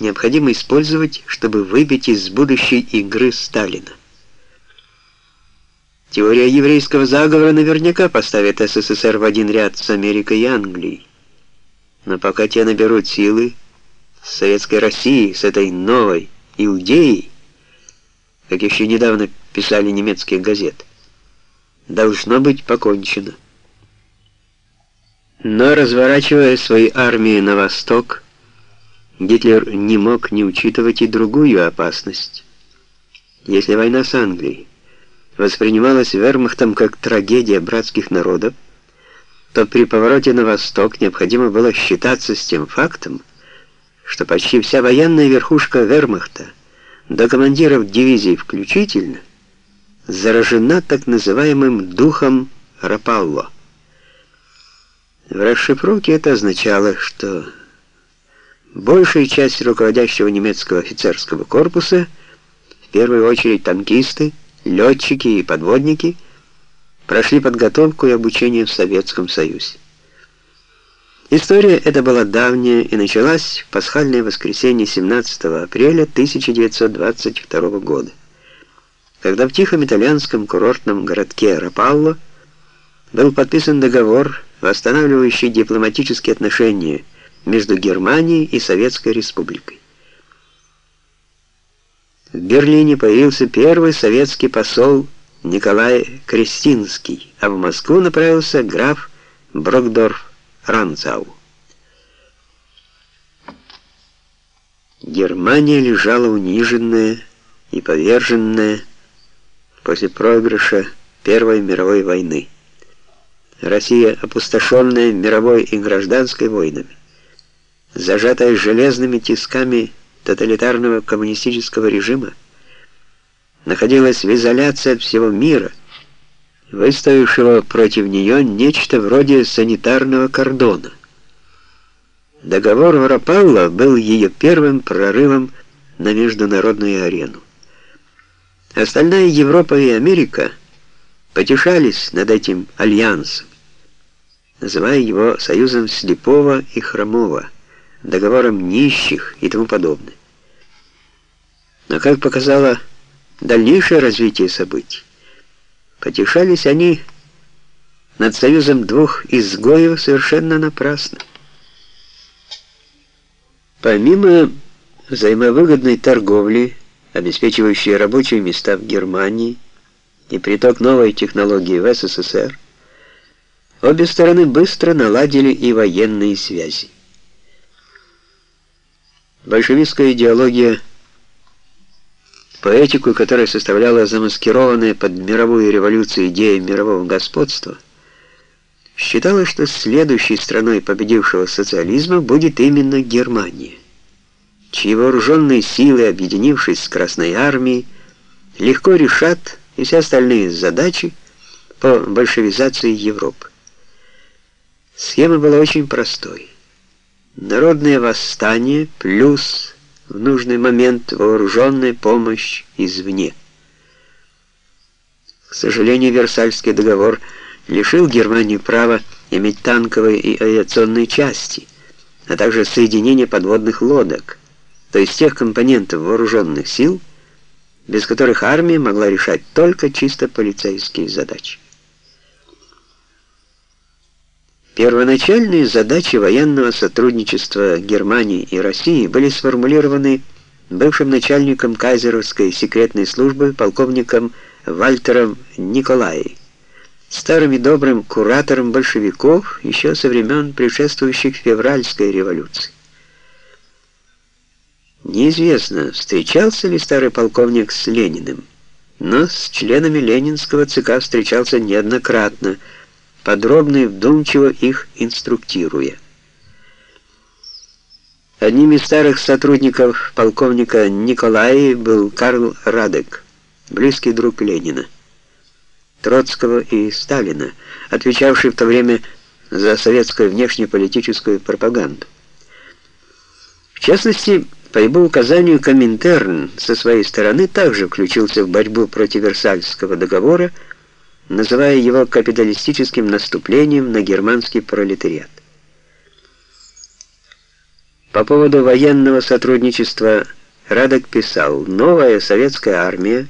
необходимо использовать, чтобы выбить из будущей игры Сталина. Теория еврейского заговора наверняка поставит СССР в один ряд с Америкой и Англией. Но пока те наберут силы, с Советской Россией, с этой новой Иудеей, как еще недавно писали немецкие газеты, должно быть покончено. Но разворачивая свои армии на восток, Гитлер не мог не учитывать и другую опасность. Если война с Англией воспринималась вермахтом как трагедия братских народов, то при повороте на восток необходимо было считаться с тем фактом, что почти вся военная верхушка вермахта, до командиров дивизий включительно, заражена так называемым духом Рапалло. В расшифровке это означало, что большая часть руководящего немецкого офицерского корпуса, в первую очередь танкисты, летчики и подводники, прошли подготовку и обучение в Советском Союзе. История эта была давняя и началась в пасхальное воскресенье 17 апреля 1922 года, когда в тихом итальянском курортном городке Рапалло был подписан договор, восстанавливающий дипломатические отношения между Германией и Советской Республикой. В Берлине появился первый советский посол Николай Крестинский, а в Москву направился граф Брокдорф Ранцау. Германия лежала униженная и поверженная после проигрыша Первой мировой войны. Россия, опустошенная мировой и гражданской войнами, зажатая железными тисками тоталитарного коммунистического режима, находилась в изоляции от всего мира, выставившего против нее нечто вроде санитарного кордона. Договор Воропалла был ее первым прорывом на международную арену. Остальная Европа и Америка потешались над этим альянсом, называя его союзом слепого и хромого, договором нищих и тому подобное. Но, как показало дальнейшее развитие событий, потешались они над союзом двух изгоев совершенно напрасно. Помимо взаимовыгодной торговли, обеспечивающей рабочие места в Германии и приток новой технологии в СССР, обе стороны быстро наладили и военные связи. Большевистская идеология, поэтику, которая составляла замаскированная под мировую революцию идея мирового господства, считала, что следующей страной победившего социализма будет именно Германия, чьи вооруженные силы, объединившись с Красной армией, легко решат и все остальные задачи по большевизации Европы. Схема была очень простой. Народное восстание плюс в нужный момент вооруженная помощь извне. К сожалению, Версальский договор лишил Германию права иметь танковые и авиационные части, а также соединение подводных лодок, то есть тех компонентов вооруженных сил, без которых армия могла решать только чисто полицейские задачи. Первоначальные задачи военного сотрудничества Германии и России были сформулированы бывшим начальником кайзеровской секретной службы полковником Вальтером Николаей, старым и добрым куратором большевиков еще со времен предшествующих февральской революции. Неизвестно, встречался ли старый полковник с Лениным, но с членами ленинского ЦК встречался неоднократно, подробно и вдумчиво их инструктируя. Одним из старых сотрудников полковника Николаи был Карл Радек, близкий друг Ленина, Троцкого и Сталина, отвечавший в то время за советскую внешнеполитическую пропаганду. В частности, по его указанию Коминтерн со своей стороны также включился в борьбу против Версальского договора, называя его капиталистическим наступлением на германский пролетариат. По поводу военного сотрудничества Радок писал, «Новая советская армия